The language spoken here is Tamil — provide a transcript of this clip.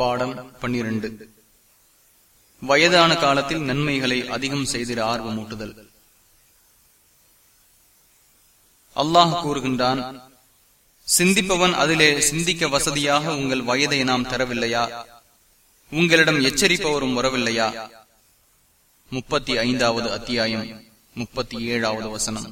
பாடம் பன்னிரண்டு. வயதான காலத்தில் நன்மைகளை அதிகம் செய்திட ஆர்வமூட்டுதல். அல்லாஹ் கூறுகின்றான் சிந்திப்பவன் அதிலே சிந்திக்க வசதியாக உங்கள் வயதை நாம் தரவில்லையா? உங்களிடம் எச்சரிப்பவரும் வரவில்லையா? முப்பத்தி ஐந்தாவது அத்தியாயம் முப்பத்தி ஏழாவது வசனம்.